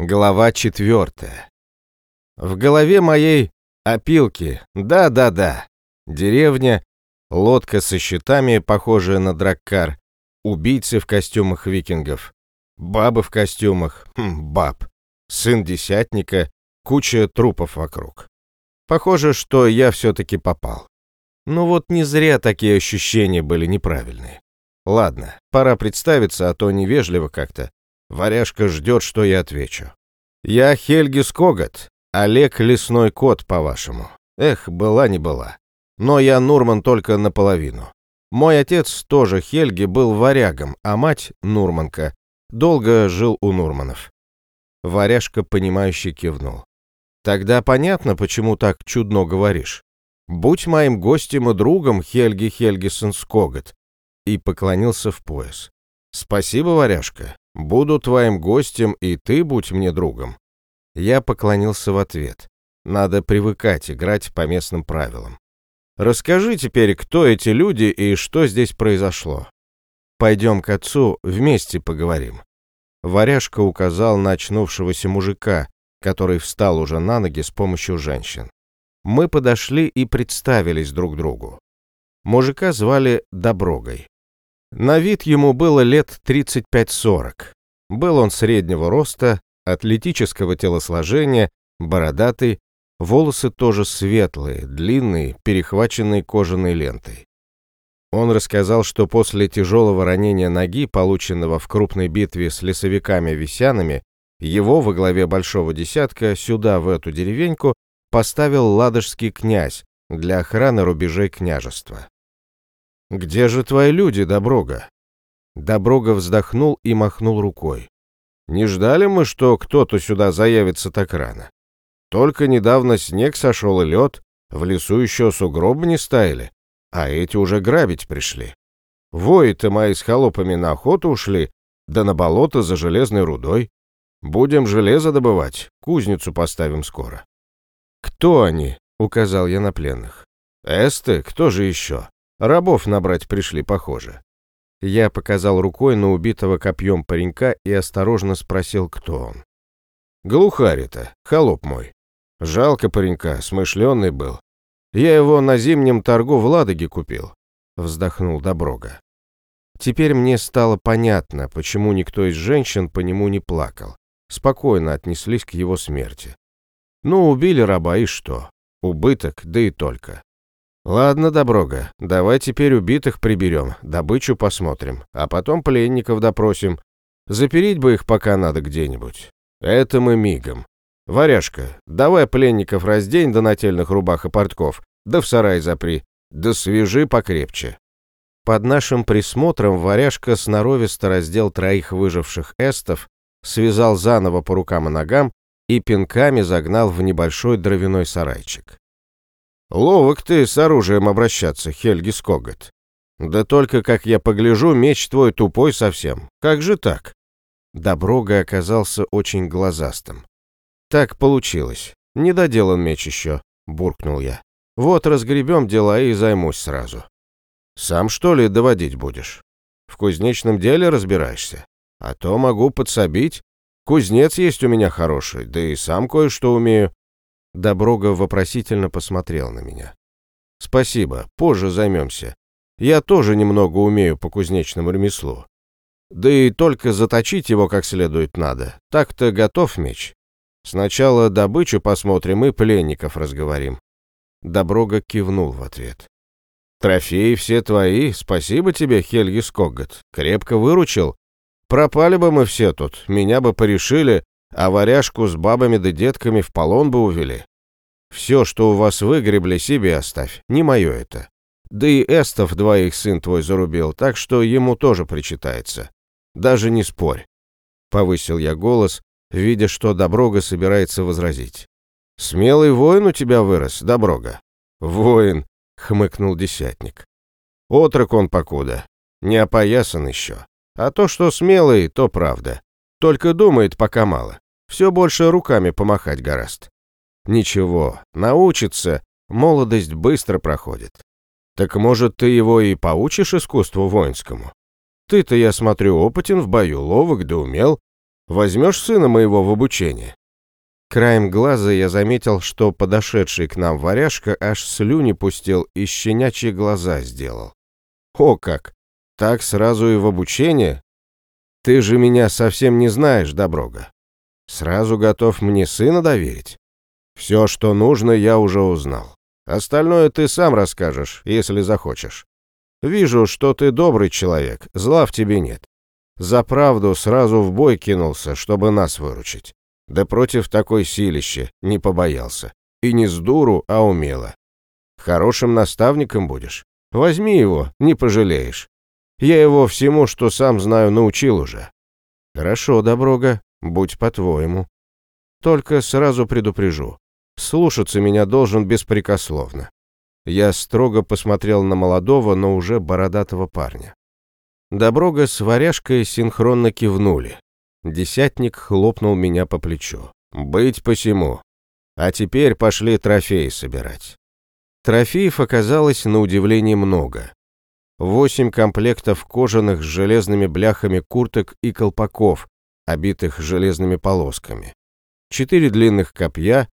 Глава четвертая. В голове моей опилки, да-да-да, деревня, лодка со щитами, похожая на драккар, убийцы в костюмах викингов, бабы в костюмах, хм, баб, сын десятника, куча трупов вокруг. Похоже, что я все-таки попал. Ну вот не зря такие ощущения были неправильные. Ладно, пора представиться, а то невежливо как-то. Варяжка ждет, что я отвечу. Я Хельги Скогат, Олег Лесной Кот, по-вашему. Эх, была не была. Но я Нурман только наполовину. Мой отец, тоже Хельги, был варягом, а мать, Нурманка, долго жил у Нурманов. Варяжка, понимающе кивнул. Тогда понятно, почему так чудно говоришь. Будь моим гостем и другом, Хельги Хельгисон Скогат. И поклонился в пояс. Спасибо, Варяжка. Буду твоим гостем, и ты будь мне другом. Я поклонился в ответ. Надо привыкать играть по местным правилам. Расскажи теперь, кто эти люди и что здесь произошло. Пойдем к отцу, вместе поговорим. Варяжка указал на очнувшегося мужика, который встал уже на ноги с помощью женщин. Мы подошли и представились друг другу. Мужика звали Доброгой. На вид ему было лет 35-40. Был он среднего роста, атлетического телосложения, бородатый, волосы тоже светлые, длинные, перехваченные кожаной лентой. Он рассказал, что после тяжелого ранения ноги, полученного в крупной битве с лесовиками-висянами, его во главе большого десятка сюда, в эту деревеньку, поставил ладожский князь для охраны рубежей княжества. «Где же твои люди, Доброга?» Доброга вздохнул и махнул рукой. «Не ждали мы, что кто-то сюда заявится так рано. Только недавно снег сошел и лед, в лесу еще сугробы не стаяли, а эти уже грабить пришли. Вои-то мои с холопами на охоту ушли, да на болото за железной рудой. Будем железо добывать, кузницу поставим скоро». «Кто они?» — указал я на пленных. «Эсты, кто же еще?» Рабов набрать пришли, похоже. Я показал рукой на убитого копьем паренька и осторожно спросил, кто он. Глухарь-то, холоп мой. Жалко паренька, смышленый был. Я его на зимнем торгу в Ладоге купил. Вздохнул Доброга. Теперь мне стало понятно, почему никто из женщин по нему не плакал. Спокойно отнеслись к его смерти. Ну, убили раба и что? Убыток, да и только. «Ладно, Доброга, давай теперь убитых приберем, добычу посмотрим, а потом пленников допросим. Запереть бы их пока надо где-нибудь. Это мы мигом. Варяжка, давай пленников раздень до нательных рубах и портков, да в сарай запри, да свяжи покрепче». Под нашим присмотром Варяжка сноровисто раздел троих выживших эстов, связал заново по рукам и ногам и пинками загнал в небольшой дровяной сарайчик. Ловок ты с оружием обращаться, Хельги Скогат. Да только, как я погляжу, меч твой тупой совсем. Как же так? Доброга оказался очень глазастым. Так получилось. Не доделан меч еще, буркнул я. Вот разгребем дела и займусь сразу. Сам что ли доводить будешь? В кузнечном деле разбираешься? А то могу подсобить. Кузнец есть у меня хороший, да и сам кое-что умею. Доброга вопросительно посмотрел на меня. «Спасибо, позже займемся. Я тоже немного умею по кузнечному ремеслу. Да и только заточить его как следует надо. Так-то готов меч. Сначала добычу посмотрим и пленников разговорим». Доброга кивнул в ответ. «Трофеи все твои, спасибо тебе, Хельги Скоггат. Крепко выручил. Пропали бы мы все тут, меня бы порешили, а варяжку с бабами да детками в полон бы увели. Все, что у вас выгребли, себе оставь, не мое это. Да и эстов двоих сын твой зарубил, так что ему тоже причитается. Даже не спорь. Повысил я голос, видя, что Доброга собирается возразить. «Смелый воин у тебя вырос, Доброга». «Воин», — хмыкнул десятник. «Отрок он покуда, не опоясан еще. А то, что смелый, то правда. Только думает пока мало. Все больше руками помахать гораст. Ничего, научится, молодость быстро проходит. Так может, ты его и поучишь искусству воинскому? Ты-то, я смотрю, опытен в бою, ловок да умел. Возьмешь сына моего в обучение?» Краем глаза я заметил, что подошедший к нам варяжка аж слюни пустил и щенячьи глаза сделал. «О как! Так сразу и в обучение? Ты же меня совсем не знаешь, Доброга. Сразу готов мне сына доверить? Все, что нужно, я уже узнал. Остальное ты сам расскажешь, если захочешь. Вижу, что ты добрый человек, зла в тебе нет. За правду сразу в бой кинулся, чтобы нас выручить. Да против такой силища не побоялся. И не с дуру, а умело. Хорошим наставником будешь. Возьми его, не пожалеешь. Я его всему, что сам знаю, научил уже. Хорошо, Доброга, будь по-твоему. Только сразу предупрежу. Слушаться меня должен беспрекословно. Я строго посмотрел на молодого, но уже бородатого парня. Доброга с варяжкой синхронно кивнули. Десятник хлопнул меня по плечу. «Быть посему. А теперь пошли трофеи собирать». Трофеев оказалось на удивление много. Восемь комплектов кожаных с железными бляхами курток и колпаков, обитых железными полосками. Четыре длинных копья,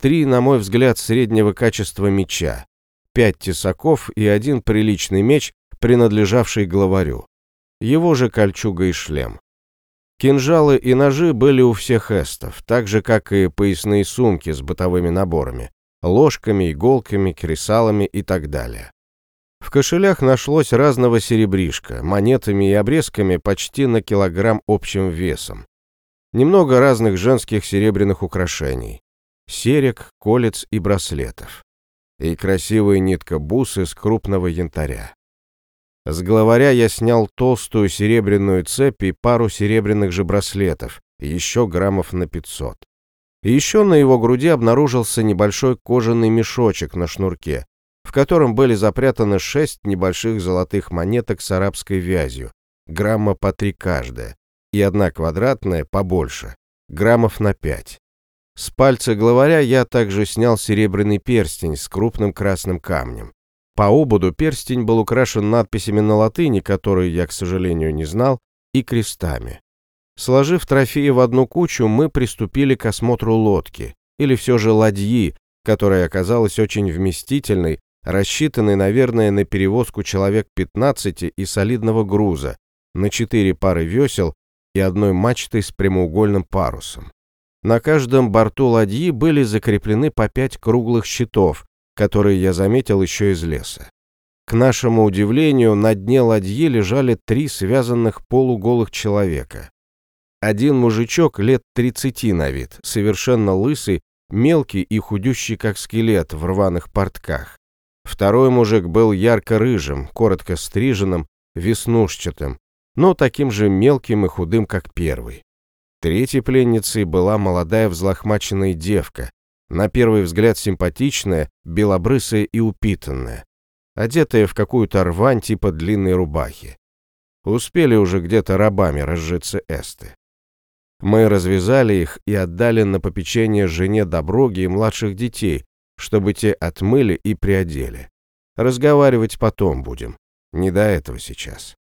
три, на мой взгляд, среднего качества меча, пять тесаков и один приличный меч, принадлежавший главарю. Его же кольчуга и шлем. Кинжалы и ножи были у всех эстов, так же, как и поясные сумки с бытовыми наборами, ложками, иголками, кресалами и так далее. В кошелях нашлось разного серебришка, монетами и обрезками почти на килограмм общим весом. Немного разных женских серебряных украшений. Серег, колец и браслетов. И красивые нитка-бусы с крупного янтаря. С главаря я снял толстую серебряную цепь и пару серебряных же браслетов, еще граммов на 500. И еще на его груди обнаружился небольшой кожаный мешочек на шнурке, котором были запрятаны шесть небольших золотых монеток с арабской вязью, грамма по три каждая, и одна квадратная побольше, граммов на пять. С пальца главаря я также снял серебряный перстень с крупным красным камнем. По ободу перстень был украшен надписями на латыни, которые я, к сожалению, не знал, и крестами. Сложив трофеи в одну кучу, мы приступили к осмотру лодки, или все же ладьи, которая оказалась очень вместительной, рассчитанной, наверное, на перевозку человек 15 и солидного груза, на четыре пары весел и одной мачтой с прямоугольным парусом. На каждом борту ладьи были закреплены по пять круглых щитов, которые я заметил еще из леса. К нашему удивлению, на дне ладьи лежали три связанных полуголых человека. Один мужичок лет 30 на вид, совершенно лысый, мелкий и худющий, как скелет, в рваных портках. Второй мужик был ярко-рыжим, коротко стриженным, веснушчатым, но таким же мелким и худым, как первый. Третьей пленницей была молодая взлохмаченная девка, на первый взгляд симпатичная, белобрысая и упитанная, одетая в какую-то рвань типа длинной рубахи. Успели уже где-то рабами разжиться эсты. Мы развязали их и отдали на попечение жене Доброги и младших детей, чтобы те отмыли и приодели. Разговаривать потом будем, не до этого сейчас.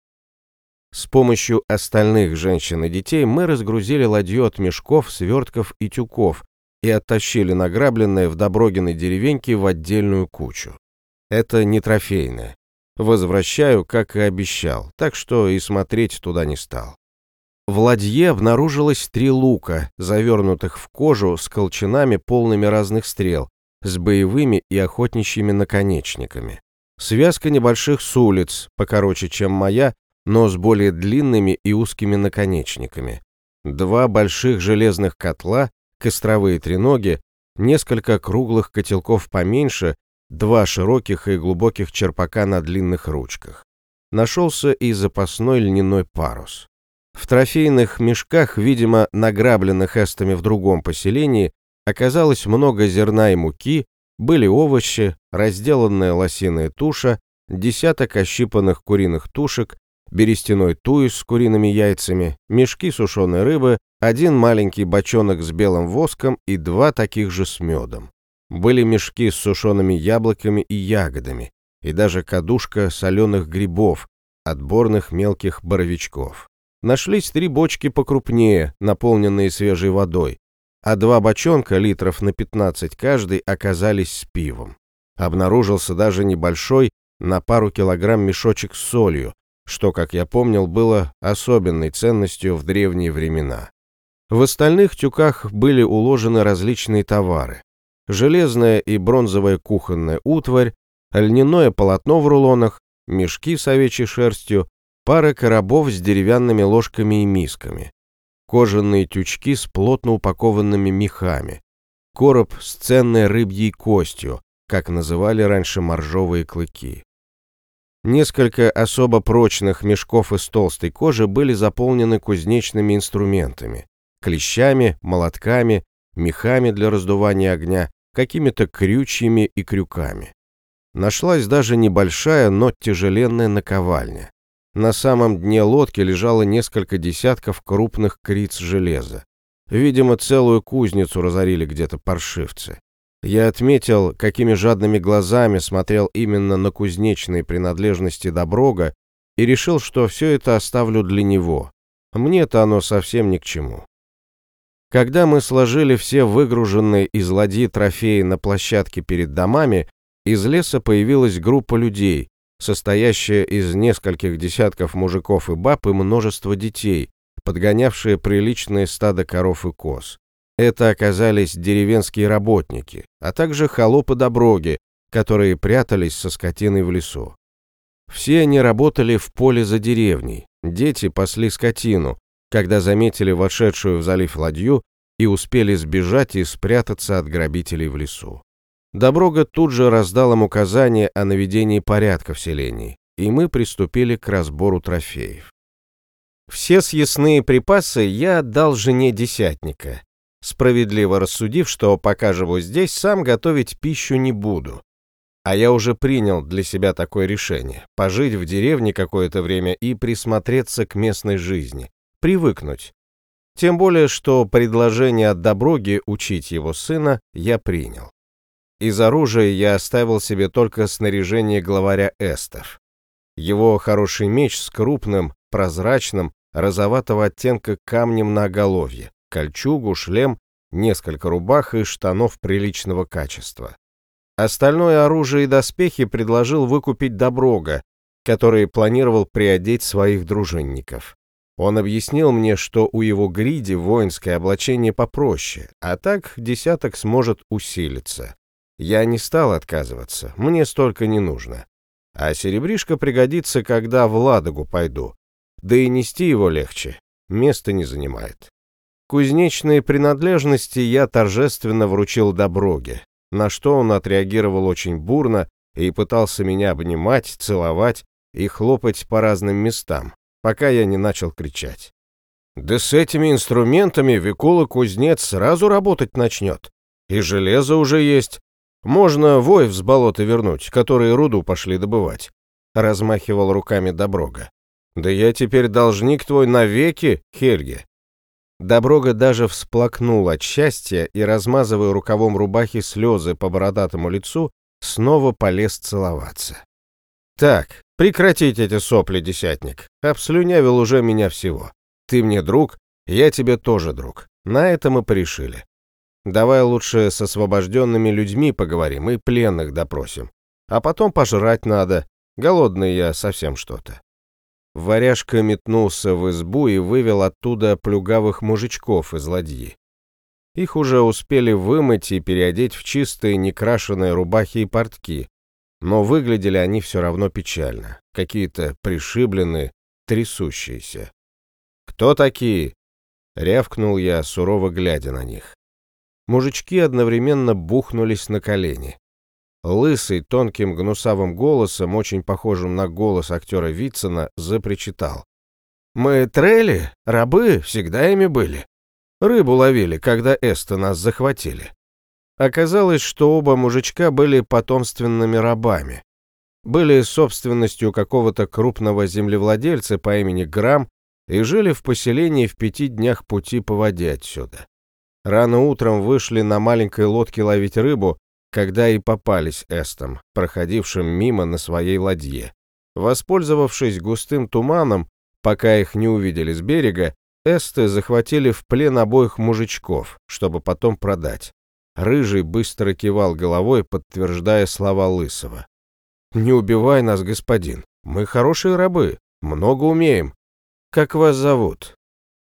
С помощью остальных женщин и детей мы разгрузили ладью от мешков, свертков и тюков, и оттащили награбленное в Доброгиной деревеньке в отдельную кучу. Это не трофейное. Возвращаю, как и обещал, так что и смотреть туда не стал. В ладье обнаружилось три лука, завернутых в кожу с колчанами полными разных стрел, с боевыми и охотничьими наконечниками. Связка небольших сулиц, покороче, чем моя, но с более длинными и узкими наконечниками. Два больших железных котла костровые треноги, несколько круглых котелков поменьше, два широких и глубоких черпака на длинных ручках. Нашелся и запасной льняной парус. В трофейных мешках, видимо, награбленных эстами в другом поселении, оказалось много зерна и муки, были овощи, разделанная лосиная туша, десяток ощипанных куриных тушек, берестяной туис с куриными яйцами, мешки сушеной рыбы, один маленький бочонок с белым воском и два таких же с медом. Были мешки с сушеными яблоками и ягодами, и даже кадушка соленых грибов, отборных мелких боровичков. Нашлись три бочки покрупнее, наполненные свежей водой, а два бочонка, литров на 15 каждый, оказались с пивом. Обнаружился даже небольшой, на пару килограмм мешочек с солью, что, как я помнил, было особенной ценностью в древние времена. В остальных тюках были уложены различные товары. Железная и бронзовая кухонная утварь, льняное полотно в рулонах, мешки с овечьей шерстью, пара коробов с деревянными ложками и мисками, кожаные тючки с плотно упакованными мехами, короб с ценной рыбьей костью, как называли раньше моржовые клыки. Несколько особо прочных мешков из толстой кожи были заполнены кузнечными инструментами, клещами, молотками, мехами для раздувания огня, какими-то крючьями и крюками. Нашлась даже небольшая, но тяжеленная наковальня. На самом дне лодки лежало несколько десятков крупных криц железа. Видимо, целую кузницу разорили где-то паршивцы. Я отметил, какими жадными глазами смотрел именно на кузнечные принадлежности Доброга и решил, что все это оставлю для него. Мне-то оно совсем ни к чему. Когда мы сложили все выгруженные из ладьи трофеи на площадке перед домами, из леса появилась группа людей, состоящая из нескольких десятков мужиков и баб и множества детей, подгонявшие приличные стадо коров и коз. Это оказались деревенские работники, а также холопы-доброги, которые прятались со скотиной в лесу. Все они работали в поле за деревней, дети пасли скотину, когда заметили вошедшую в залив ладью и успели сбежать и спрятаться от грабителей в лесу. Доброга тут же раздал им указание о наведении порядка в селении, и мы приступили к разбору трофеев. Все съестные припасы я отдал жене десятника, справедливо рассудив, что пока живу здесь, сам готовить пищу не буду. А я уже принял для себя такое решение – пожить в деревне какое-то время и присмотреться к местной жизни, привыкнуть. Тем более, что предложение от Доброги учить его сына я принял. Из оружия я оставил себе только снаряжение главаря эстов. Его хороший меч с крупным, прозрачным, розоватого оттенка камнем на оголовье, кольчугу, шлем, несколько рубах и штанов приличного качества. Остальное оружие и доспехи предложил выкупить Доброга, который планировал приодеть своих дружинников. Он объяснил мне, что у его гриди воинское облачение попроще, а так десяток сможет усилиться. Я не стал отказываться, мне столько не нужно. А серебришка пригодится, когда в Ладогу пойду. Да и нести его легче, места не занимает. Кузнечные принадлежности я торжественно вручил Доброге, на что он отреагировал очень бурно и пытался меня обнимать, целовать и хлопать по разным местам, пока я не начал кричать. «Да с этими инструментами Викула-кузнец сразу работать начнет. И железо уже есть. Можно воев с болота вернуть, которые руду пошли добывать», — размахивал руками Доброга. «Да я теперь должник твой навеки, Хельге. Доброга даже всплакнул от счастья и, размазывая рукавом рубахи слезы по бородатому лицу, снова полез целоваться. «Так, прекратить эти сопли, десятник. Обслюнявил уже меня всего. Ты мне друг, я тебе тоже друг. На это мы порешили. Давай лучше с освобожденными людьми поговорим и пленных допросим. А потом пожрать надо. Голодный я совсем что-то». Варяжка метнулся в избу и вывел оттуда плюгавых мужичков из ладьи. Их уже успели вымыть и переодеть в чистые некрашенные рубахи и портки, но выглядели они все равно печально, какие-то пришибленные, трясущиеся. «Кто такие?» — рявкнул я, сурово глядя на них. Мужички одновременно бухнулись на колени. Лысый, тонким гнусавым голосом, очень похожим на голос актера Вицина, запричитал. «Мы трели, рабы, всегда ими были. Рыбу ловили, когда эсты нас захватили». Оказалось, что оба мужичка были потомственными рабами. Были собственностью какого-то крупного землевладельца по имени Грам и жили в поселении в пяти днях пути по воде отсюда. Рано утром вышли на маленькой лодке ловить рыбу, когда и попались эстам, проходившим мимо на своей ладье. Воспользовавшись густым туманом, Пока их не увидели с берега, эсты захватили в плен обоих мужичков, чтобы потом продать. Рыжий быстро кивал головой, подтверждая слова Лысого. «Не убивай нас, господин. Мы хорошие рабы, много умеем. Как вас зовут?»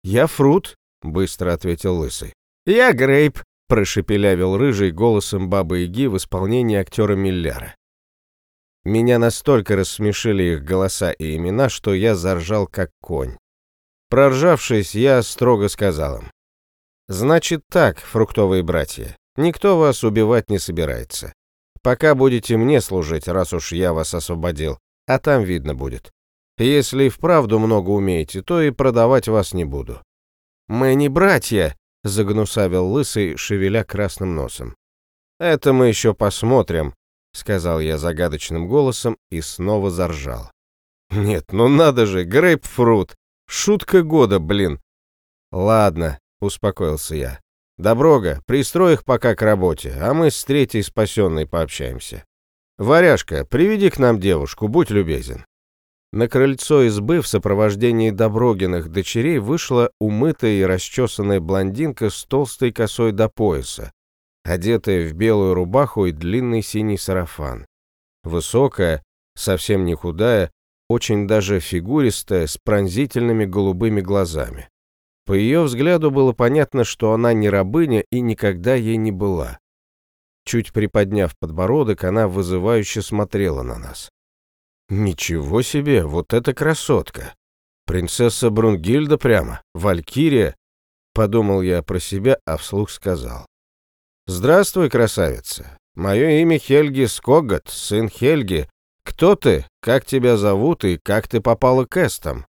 «Я Фрут», — быстро ответил Лысый. «Я Грейп», — прошепелявил Рыжий голосом Бабы-Яги в исполнении актера Милляра. Меня настолько рассмешили их голоса и имена, что я заржал как конь. Проржавшись, я строго сказал им. «Значит так, фруктовые братья, никто вас убивать не собирается. Пока будете мне служить, раз уж я вас освободил, а там видно будет. Если и вправду много умеете, то и продавать вас не буду». «Мы не братья», — загнусавил лысый, шевеля красным носом. «Это мы еще посмотрим», — сказал я загадочным голосом и снова заржал. «Нет, ну надо же, грейпфрут! Шутка года, блин!» «Ладно», — успокоился я. «Доброга, пристрой их пока к работе, а мы с третьей спасенной пообщаемся. Варяжка, приведи к нам девушку, будь любезен». На крыльцо избы в сопровождении Доброгиных дочерей вышла умытая и расчесанная блондинка с толстой косой до пояса, одетая в белую рубаху и длинный синий сарафан. Высокая, совсем не худая, очень даже фигуристая, с пронзительными голубыми глазами. По ее взгляду было понятно, что она не рабыня и никогда ей не была. Чуть приподняв подбородок, она вызывающе смотрела на нас. «Ничего себе, вот эта красотка! Принцесса Брунгильда прямо, Валькирия!» Подумал я про себя, а вслух сказал. «Здравствуй, красавица! Мое имя Хельги Скогат, сын Хельги, кто ты, как тебя зовут и как ты попала к Эстам?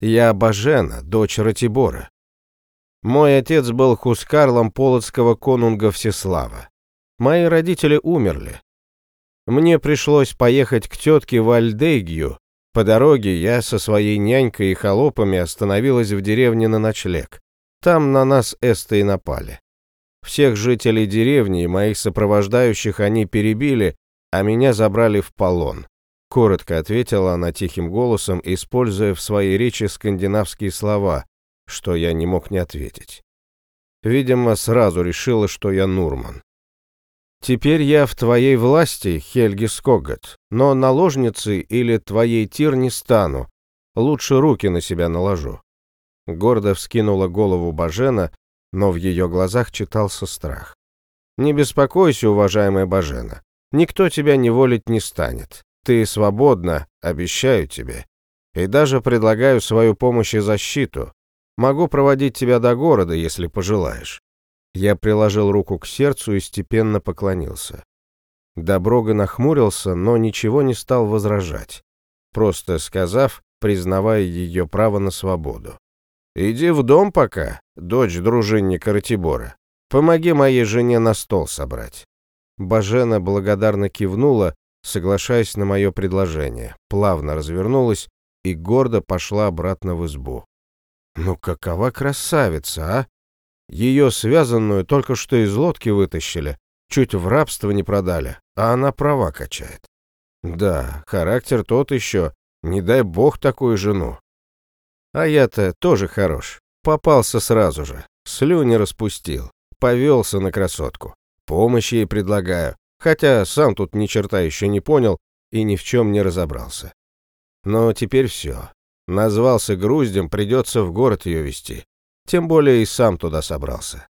Я Бажена, дочь Ратибора. Мой отец был хускарлом полоцкого конунга Всеслава. Мои родители умерли. Мне пришлось поехать к тетке в Альдегию. По дороге я со своей нянькой и холопами остановилась в деревне на ночлег. Там на нас эсты и напали. Всех жителей деревни и моих сопровождающих они перебили, а меня забрали в полон. Коротко ответила она тихим голосом, используя в своей речи скандинавские слова, что я не мог не ответить. Видимо, сразу решила, что я Нурман. «Теперь я в твоей власти, Хельги Скогат, но наложницей или твоей тир не стану. Лучше руки на себя наложу». Гордо вскинула голову Бажена, но в ее глазах читался страх. «Не беспокойся, уважаемая Бажена. Никто тебя неволить не станет. Ты свободна, обещаю тебе. И даже предлагаю свою помощь и защиту. Могу проводить тебя до города, если пожелаешь». Я приложил руку к сердцу и степенно поклонился. Доброга нахмурился, но ничего не стал возражать, просто сказав, признавая ее право на свободу. «Иди в дом пока, дочь дружинника Ратибора. Помоги моей жене на стол собрать». Бажена благодарно кивнула, соглашаясь на мое предложение, плавно развернулась и гордо пошла обратно в избу. Ну какова красавица, а? Ее связанную только что из лодки вытащили, чуть в рабство не продали, а она права качает. Да, характер тот еще, не дай бог такую жену. А я-то тоже хорош, попался сразу же, слюни распустил, повелся на красотку. Помощь ей предлагаю, хотя сам тут ни черта еще не понял и ни в чем не разобрался. Но теперь все. Назвался груздем, придется в город ее вести. Тем более и сам туда собрался.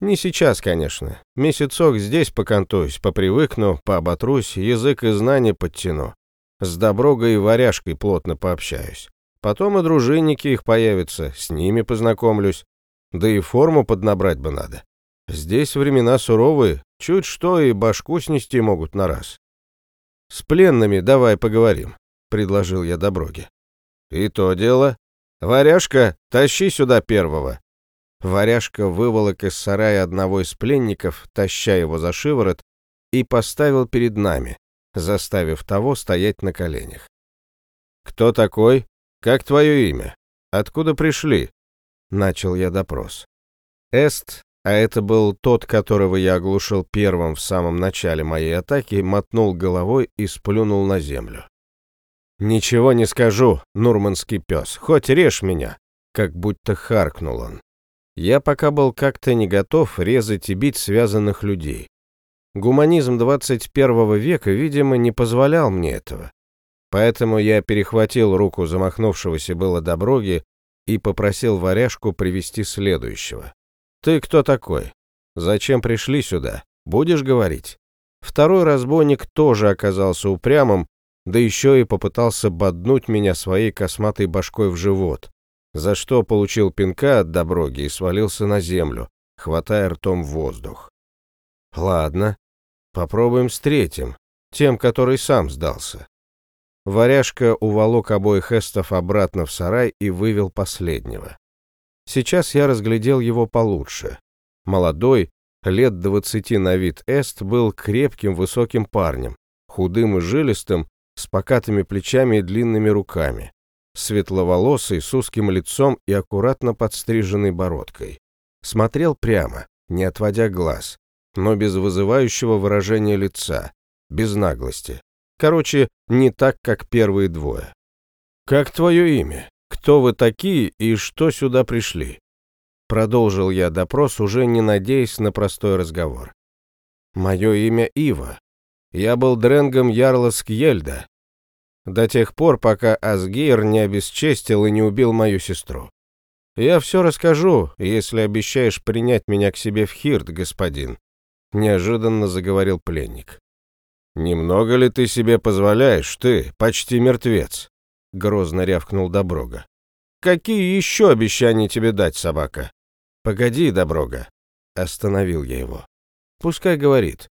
Не сейчас, конечно. Месяцок здесь покантуюсь, попривыкну, пооботрусь, язык и знания подтяну. С Доброгой и Варяжкой плотно пообщаюсь. Потом и дружинники их появятся, с ними познакомлюсь. Да и форму поднабрать бы надо. Здесь времена суровые, чуть что и башку снести могут на раз. С пленными давай поговорим, предложил я Доброге. И то дело. Варяжка, тащи сюда первого. Варяжка выволок из сарая одного из пленников, таща его за шиворот, и поставил перед нами, заставив того стоять на коленях. «Кто такой? Как твое имя? Откуда пришли?» Начал я допрос. Эст а это был тот, которого я оглушил первым в самом начале моей атаки, мотнул головой и сплюнул на землю. «Ничего не скажу, нурманский пес, хоть режь меня!» Как будто харкнул он. Я пока был как-то не готов резать и бить связанных людей. Гуманизм 21 века, видимо, не позволял мне этого. Поэтому я перехватил руку замахнувшегося было Доброги и попросил варяжку привести следующего. «Ты кто такой? Зачем пришли сюда? Будешь говорить?» Второй разбойник тоже оказался упрямым, да еще и попытался боднуть меня своей косматой башкой в живот, за что получил пинка от Доброги и свалился на землю, хватая ртом воздух. «Ладно, попробуем с третьим, тем, который сам сдался». Варяжка уволок обоих эстов обратно в сарай и вывел последнего. Сейчас я разглядел его получше. Молодой, лет двадцати на вид эст, был крепким высоким парнем, худым и жилистым, с покатыми плечами и длинными руками, светловолосый, с узким лицом и аккуратно подстриженной бородкой. Смотрел прямо, не отводя глаз, но без вызывающего выражения лица, без наглости. Короче, не так, как первые двое. «Как твое имя? Кто вы такие и что сюда пришли?» Продолжил я допрос, уже не надеясь на простой разговор. «Мое имя Ива. Я был дренгом Ярла Скьельда. До тех пор, пока Асгейр не обесчестил и не убил мою сестру. Я все расскажу, если обещаешь принять меня к себе в Хирт, господин», — неожиданно заговорил пленник. «Немного ли ты себе позволяешь, ты, почти мертвец?» — грозно рявкнул Доброга. «Какие еще обещания тебе дать, собака?» «Погоди, Доброга», — остановил я его. «Пускай говорит.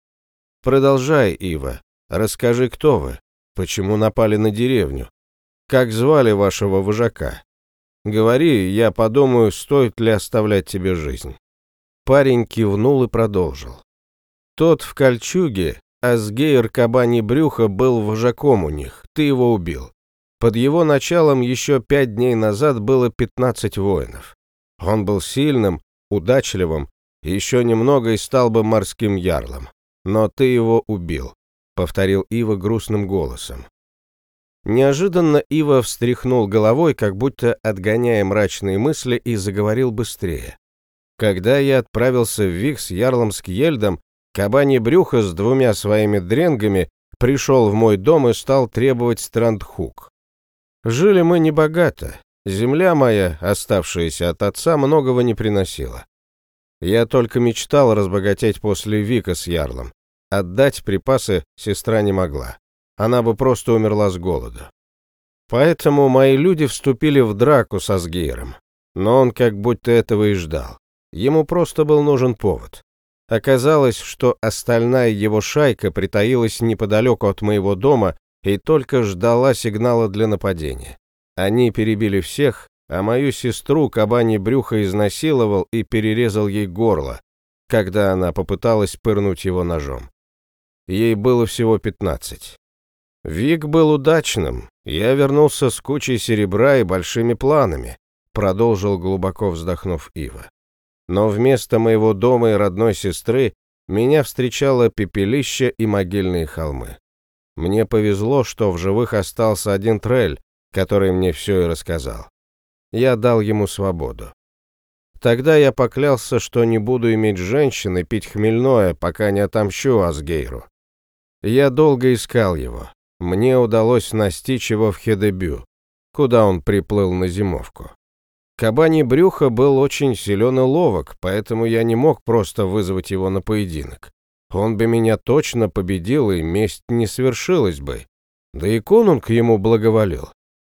Продолжай, Ива. Расскажи, кто вы, почему напали на деревню, как звали вашего вожака. Говори, я подумаю, стоит ли оставлять тебе жизнь». Парень кивнул и продолжил. Тот в кольчуге Асгейр Кабани Брюха был вожаком у них, ты его убил. Под его началом еще пять дней назад было 15 воинов. Он был сильным, удачливым, еще немного и стал бы морским ярлом. Но ты его убил, повторил Ива грустным голосом. Неожиданно Ива встряхнул головой, как будто отгоняя мрачные мысли, и заговорил быстрее. Когда я отправился в Вих с Ярлом Скьельдом, Кабани брюхо с двумя своими дренгами пришел в мой дом и стал требовать Страндхук. Жили мы небогато. Земля моя, оставшаяся от отца, многого не приносила. Я только мечтал разбогатеть после Вика с Ярлом. Отдать припасы сестра не могла. Она бы просто умерла с голода. Поэтому мои люди вступили в драку со Сгейром. Но он как будто этого и ждал. Ему просто был нужен повод. Оказалось, что остальная его шайка притаилась неподалеку от моего дома и только ждала сигнала для нападения. Они перебили всех, а мою сестру кабани брюха изнасиловал и перерезал ей горло, когда она попыталась пырнуть его ножом. Ей было всего пятнадцать. Вик был удачным, я вернулся с кучей серебра и большими планами, продолжил глубоко вздохнув Ива но вместо моего дома и родной сестры меня встречало пепелище и могильные холмы. Мне повезло, что в живых остался один трель, который мне все и рассказал. Я дал ему свободу. Тогда я поклялся, что не буду иметь женщины пить хмельное, пока не отомщу Асгейру. Я долго искал его. Мне удалось настичь его в Хедебю, куда он приплыл на зимовку. Кабани брюхо был очень силен и ловок, поэтому я не мог просто вызвать его на поединок. Он бы меня точно победил, и месть не свершилась бы. Да и конунг ему благоволил.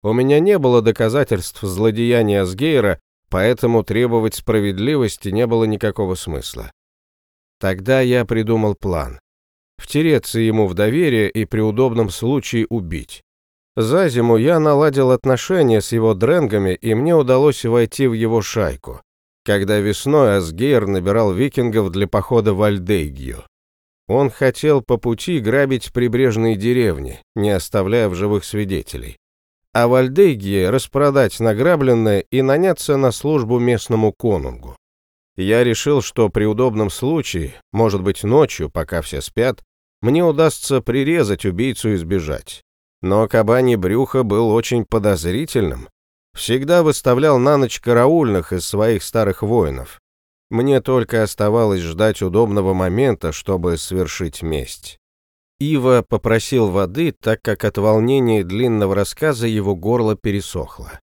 У меня не было доказательств злодеяния Асгейра, поэтому требовать справедливости не было никакого смысла. Тогда я придумал план. Втереться ему в доверие и при удобном случае убить. За зиму я наладил отношения с его дренгами, и мне удалось войти в его шайку, когда весной Асгейр набирал викингов для похода в Альдейгию. Он хотел по пути грабить прибрежные деревни, не оставляя в живых свидетелей. А в распродать награбленное и наняться на службу местному конунгу. Я решил, что при удобном случае, может быть ночью, пока все спят, мне удастся прирезать убийцу и сбежать. Но кабани брюхо был очень подозрительным. Всегда выставлял на ночь караульных из своих старых воинов. Мне только оставалось ждать удобного момента, чтобы свершить месть. Ива попросил воды, так как от волнения длинного рассказа его горло пересохло.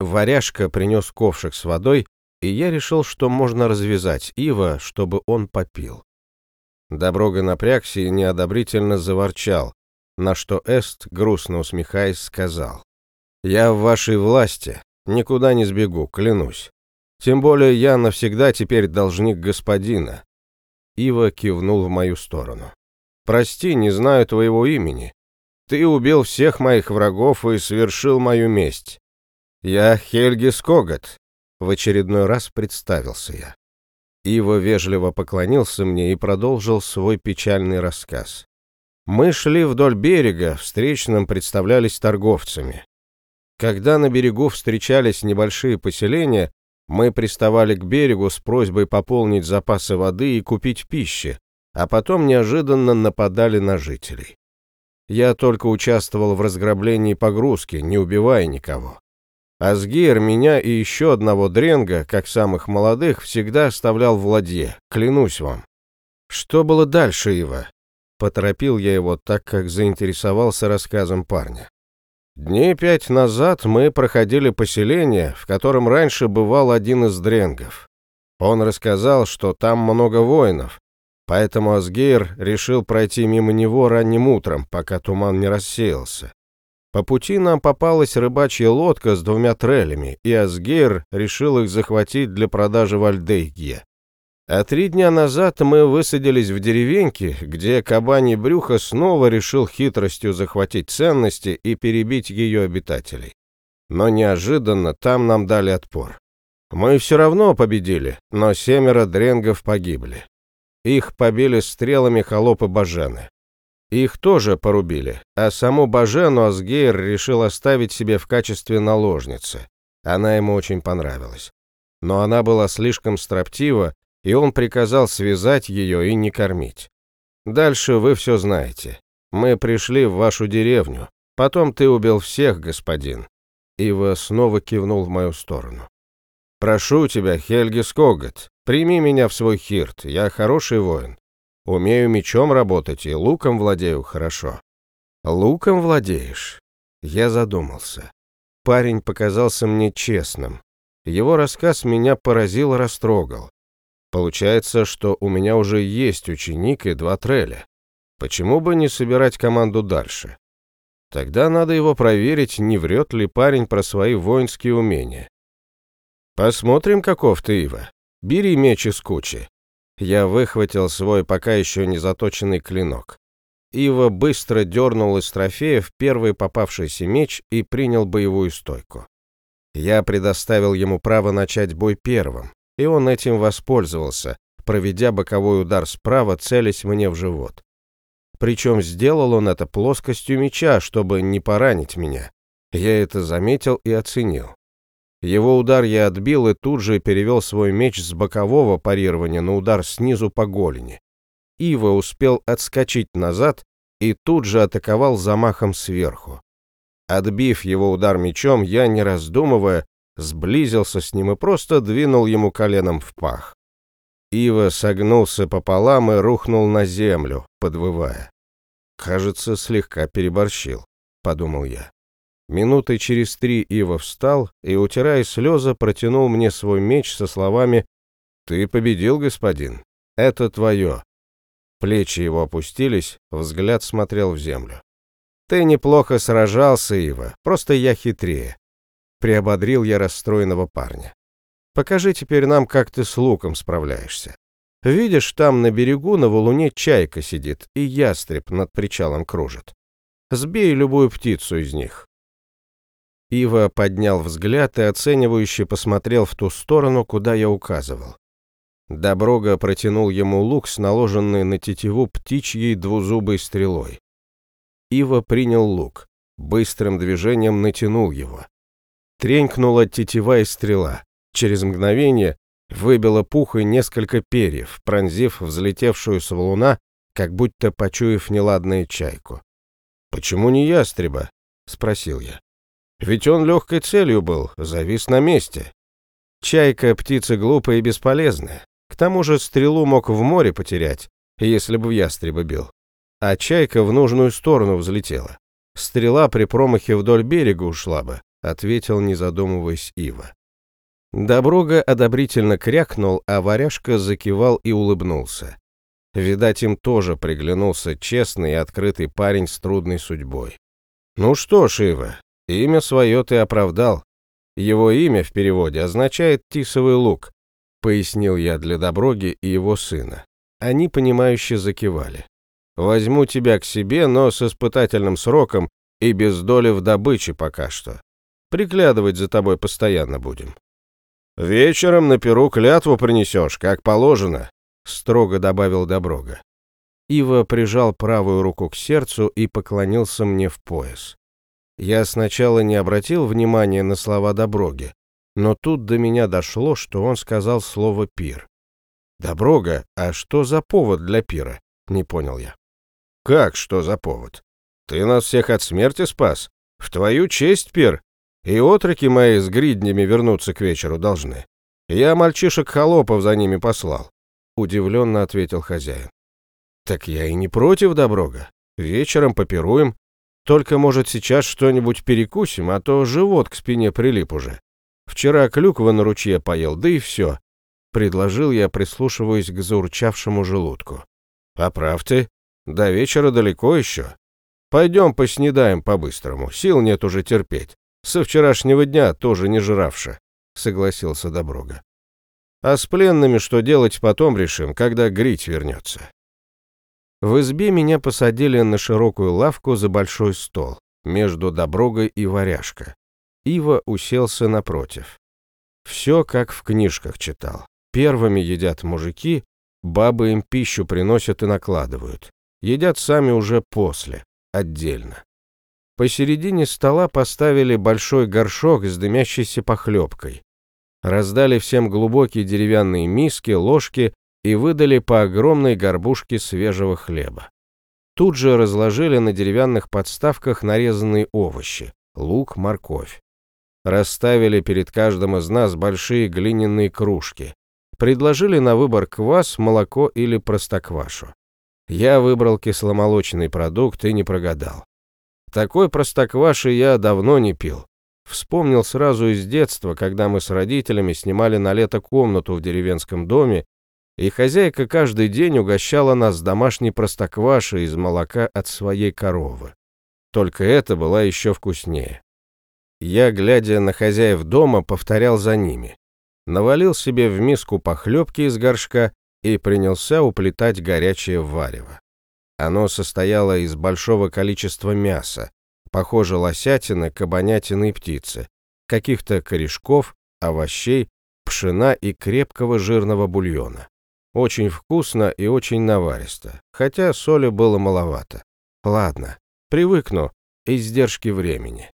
Варяжка принес ковшик с водой, и я решил, что можно развязать Ива, чтобы он попил. Доброга напрягся и неодобрительно заворчал, на что Эст, грустно усмехаясь, сказал. «Я в вашей власти, никуда не сбегу, клянусь. Тем более я навсегда теперь должник господина». Ива кивнул в мою сторону. «Прости, не знаю твоего имени. Ты убил всех моих врагов и совершил мою месть. Я Хельги Скогат», — в очередной раз представился я. Ива вежливо поклонился мне и продолжил свой печальный рассказ. Мы шли вдоль берега, встречным представлялись торговцами. Когда на берегу встречались небольшие поселения, мы приставали к берегу с просьбой пополнить запасы воды и купить пищи, а потом неожиданно нападали на жителей. Я только участвовал в разграблении погрузки, не убивая никого. Асгир меня и еще одного дренга, как самых молодых, всегда оставлял в ладье, клянусь вам. Что было дальше, Ива? Поторопил я его, так как заинтересовался рассказом парня. Дней пять назад мы проходили поселение, в котором раньше бывал один из дренгов. Он рассказал, что там много воинов, поэтому Асгейр решил пройти мимо него ранним утром, пока туман не рассеялся. По пути нам попалась рыбачья лодка с двумя трелями, и Асгейр решил их захватить для продажи в Альдейгье. А три дня назад мы высадились в деревеньке, где кабани брюхо снова решил хитростью захватить ценности и перебить ее обитателей. Но неожиданно там нам дали отпор. Мы все равно победили, но семеро дренгов погибли. Их побили стрелами холопы Бажены. Их тоже порубили, а саму Бажену Асгейр решил оставить себе в качестве наложницы. Она ему очень понравилась. Но она была слишком строптива, и он приказал связать ее и не кормить. Дальше вы все знаете. Мы пришли в вашу деревню. Потом ты убил всех, господин. Ива снова кивнул в мою сторону. Прошу тебя, Хельги Скогат, прими меня в свой хирт. Я хороший воин. Умею мечом работать и луком владею хорошо. Луком владеешь? Я задумался. Парень показался мне честным. Его рассказ меня поразил и растрогал. Получается, что у меня уже есть ученик и два треля. Почему бы не собирать команду дальше? Тогда надо его проверить, не врет ли парень про свои воинские умения. Посмотрим, каков ты, Ива. Бери меч из кучи. Я выхватил свой пока еще не заточенный клинок. Ива быстро дернул из трофеев первый попавшийся меч и принял боевую стойку. Я предоставил ему право начать бой первым, и он этим воспользовался, проведя боковой удар справа, целясь мне в живот. Причем сделал он это плоскостью меча, чтобы не поранить меня. Я это заметил и оценил. Его удар я отбил и тут же перевел свой меч с бокового парирования на удар снизу по голени. Ива успел отскочить назад и тут же атаковал замахом сверху. Отбив его удар мечом, я, не раздумывая, сблизился с ним и просто двинул ему коленом в пах. Ива согнулся пополам и рухнул на землю, подвывая. «Кажется, слегка переборщил», — подумал я. Минуты через три Ива встал и, утирая слезы, протянул мне свой меч со словами «Ты победил, господин. Это твое». Плечи его опустились, взгляд смотрел в землю. «Ты неплохо сражался, Ива, просто я хитрее», — приободрил я расстроенного парня. «Покажи теперь нам, как ты с луком справляешься. Видишь, там на берегу на валуне чайка сидит, и ястреб над причалом кружит. Сбей любую птицу из них, Ива поднял взгляд и оценивающе посмотрел в ту сторону, куда я указывал. Доброга протянул ему лук с наложенной на тетиву птичьей двузубой стрелой. Ива принял лук, быстрым движением натянул его. Тренькнула тетива и стрела. Через мгновение выбило пух и несколько перьев, пронзив взлетевшую с валуна, как будто почуяв неладную чайку. «Почему не ястреба?» — спросил я. «Ведь он легкой целью был, завис на месте. Чайка — птица глупая и бесполезная. К тому же стрелу мог в море потерять, если бы в ястреба бил. А чайка в нужную сторону взлетела. Стрела при промахе вдоль берега ушла бы, ответил, не задумываясь Ива. Доброга одобрительно крякнул, а варяжка закивал и улыбнулся. Видать, им тоже приглянулся честный и открытый парень с трудной судьбой. «Ну что ж, Ива, имя свое ты оправдал. Его имя в переводе означает «тисовый лук», — пояснил я для Доброги и его сына. Они, понимающе закивали. «Возьму тебя к себе, но с испытательным сроком и без доли в добыче пока что. Приглядывать за тобой постоянно будем». «Вечером на перу клятву принесешь, как положено», — строго добавил Доброга. Ива прижал правую руку к сердцу и поклонился мне в пояс. Я сначала не обратил внимания на слова Доброги, но тут до меня дошло, что он сказал слово «пир». «Доброга, а что за повод для пира?» — не понял я. «Как что за повод? Ты нас всех от смерти спас? В твою честь пир и отроки мои с гриднями вернуться к вечеру должны. Я мальчишек-холопов за ними послал», — удивленно ответил хозяин. «Так я и не против, Доброга. Вечером попируем. Только, может, сейчас что-нибудь перекусим, а то живот к спине прилип уже. Вчера клюква на ручье поел, да и все», — предложил я, прислушиваясь к заурчавшему желудку. «Поправь ты. До вечера далеко еще. Пойдем поснедаем по-быстрому, сил нет уже терпеть. Со вчерашнего дня тоже не жравши, согласился Доброга. А с пленными что делать потом решим, когда Грить вернется. В избе меня посадили на широкую лавку за большой стол, между Доброгой и Варяжка. Ива уселся напротив. Все, как в книжках читал. Первыми едят мужики, бабы им пищу приносят и накладывают. Едят сами уже после, отдельно. Посередине стола поставили большой горшок с дымящейся похлебкой. Раздали всем глубокие деревянные миски, ложки и выдали по огромной горбушке свежего хлеба. Тут же разложили на деревянных подставках нарезанные овощи, лук, морковь. Расставили перед каждым из нас большие глиняные кружки. Предложили на выбор квас, молоко или простоквашу. Я выбрал кисломолочный продукт и не прогадал. Такой простокваши я давно не пил. Вспомнил сразу из детства, когда мы с родителями снимали на лето комнату в деревенском доме, и хозяйка каждый день угощала нас домашней простоквашей из молока от своей коровы. Только это было еще вкуснее. Я, глядя на хозяев дома, повторял за ними. Навалил себе в миску похлебки из горшка и принялся уплетать горячее варево. Оно состояло из большого количества мяса, похоже, лосятины, кабанятины и птицы, каких-то корешков, овощей, пшена и крепкого жирного бульона. Очень вкусно и очень наваристо, хотя соли было маловато. Ладно, привыкну, издержки времени.